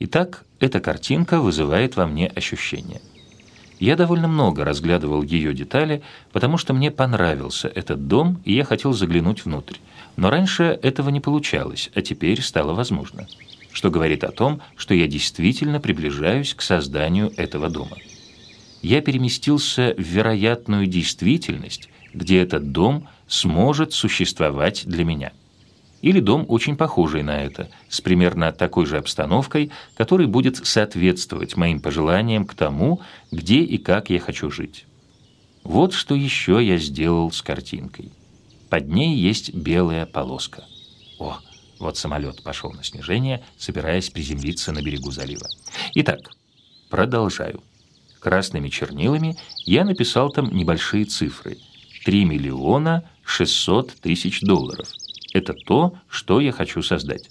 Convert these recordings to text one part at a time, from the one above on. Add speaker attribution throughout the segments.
Speaker 1: Итак, эта картинка вызывает во мне ощущение. Я довольно много разглядывал ее детали, потому что мне понравился этот дом, и я хотел заглянуть внутрь. Но раньше этого не получалось, а теперь стало возможно. Что говорит о том, что я действительно приближаюсь к созданию этого дома. Я переместился в вероятную действительность, где этот дом сможет существовать для меня или дом очень похожий на это, с примерно такой же обстановкой, который будет соответствовать моим пожеланиям к тому, где и как я хочу жить. Вот что еще я сделал с картинкой. Под ней есть белая полоска. О, вот самолет пошел на снижение, собираясь приземлиться на берегу залива. Итак, продолжаю. Красными чернилами я написал там небольшие цифры. 3 миллиона 600 тысяч долларов – это то, что я хочу создать.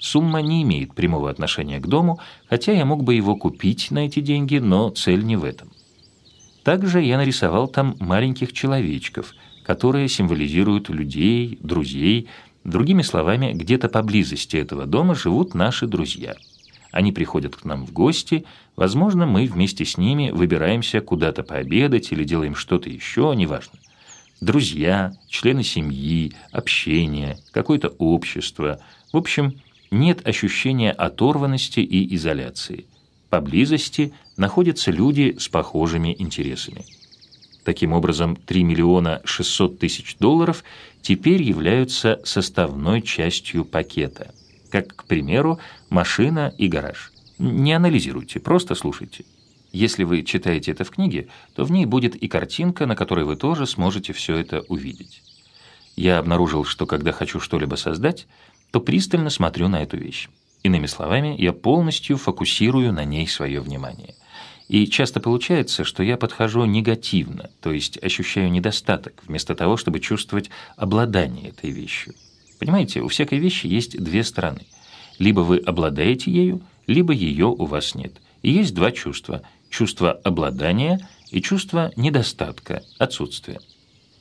Speaker 1: Сумма не имеет прямого отношения к дому, хотя я мог бы его купить на эти деньги, но цель не в этом. Также я нарисовал там маленьких человечков, которые символизируют людей, друзей. Другими словами, где-то поблизости этого дома живут наши друзья. Они приходят к нам в гости, возможно, мы вместе с ними выбираемся куда-то пообедать или делаем что-то еще, неважно друзья, члены семьи, общение, какое-то общество. В общем, нет ощущения оторванности и изоляции. Поблизости находятся люди с похожими интересами. Таким образом, 3 миллиона 600 тысяч долларов теперь являются составной частью пакета, как, к примеру, машина и гараж. Не анализируйте, просто слушайте. Если вы читаете это в книге, то в ней будет и картинка, на которой вы тоже сможете все это увидеть. Я обнаружил, что когда хочу что-либо создать, то пристально смотрю на эту вещь. Иными словами, я полностью фокусирую на ней свое внимание. И часто получается, что я подхожу негативно, то есть ощущаю недостаток, вместо того, чтобы чувствовать обладание этой вещью. Понимаете, у всякой вещи есть две стороны. Либо вы обладаете ею, либо ее у вас нет. И есть два чувства чувство обладания и чувство недостатка, отсутствия.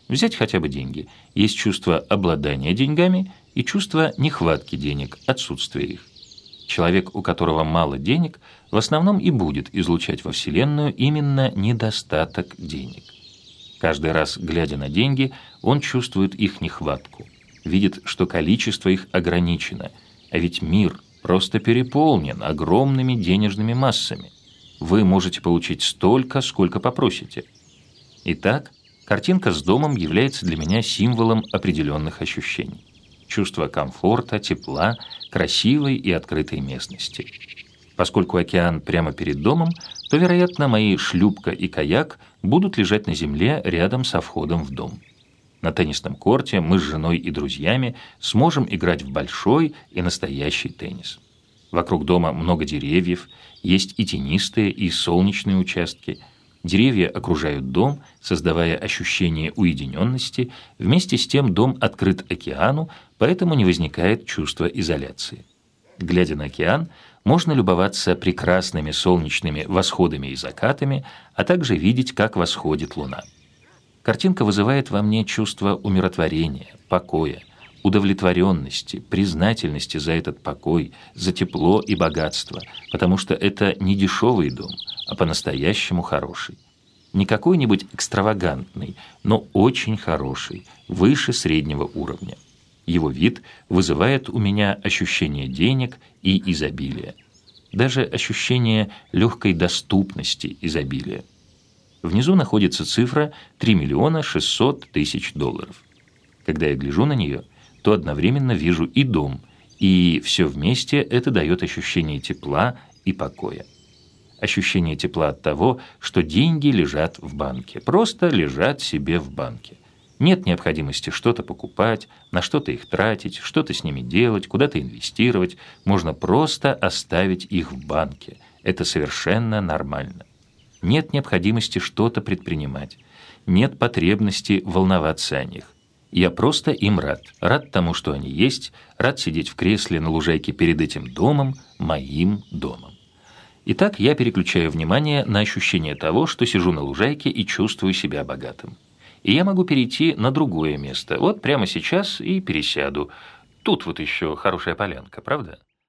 Speaker 1: Взять хотя бы деньги. Есть чувство обладания деньгами и чувство нехватки денег, отсутствия их. Человек, у которого мало денег, в основном и будет излучать во Вселенную именно недостаток денег. Каждый раз, глядя на деньги, он чувствует их нехватку, видит, что количество их ограничено, а ведь мир просто переполнен огромными денежными массами – вы можете получить столько, сколько попросите. Итак, картинка с домом является для меня символом определенных ощущений. Чувство комфорта, тепла, красивой и открытой местности. Поскольку океан прямо перед домом, то, вероятно, мои шлюпка и каяк будут лежать на земле рядом со входом в дом. На теннисном корте мы с женой и друзьями сможем играть в большой и настоящий теннис. Вокруг дома много деревьев, есть и тенистые, и солнечные участки. Деревья окружают дом, создавая ощущение уединенности. Вместе с тем дом открыт океану, поэтому не возникает чувства изоляции. Глядя на океан, можно любоваться прекрасными солнечными восходами и закатами, а также видеть, как восходит луна. Картинка вызывает во мне чувство умиротворения, покоя, удовлетворенности, признательности за этот покой, за тепло и богатство, потому что это не дешевый дом, а по-настоящему хороший. Не какой-нибудь экстравагантный, но очень хороший, выше среднего уровня. Его вид вызывает у меня ощущение денег и изобилия. Даже ощущение легкой доступности изобилия. Внизу находится цифра 3 миллиона 600 тысяч долларов. Когда я гляжу на нее – то одновременно вижу и дом, и все вместе это дает ощущение тепла и покоя. Ощущение тепла от того, что деньги лежат в банке, просто лежат себе в банке. Нет необходимости что-то покупать, на что-то их тратить, что-то с ними делать, куда-то инвестировать. Можно просто оставить их в банке. Это совершенно нормально. Нет необходимости что-то предпринимать. Нет потребности волноваться о них. Я просто им рад. Рад тому, что они есть, рад сидеть в кресле на лужайке перед этим домом, моим домом. Итак, я переключаю внимание на ощущение того, что сижу на лужайке и чувствую себя богатым. И я могу перейти на другое место. Вот прямо сейчас и пересяду. Тут вот еще хорошая полянка, правда?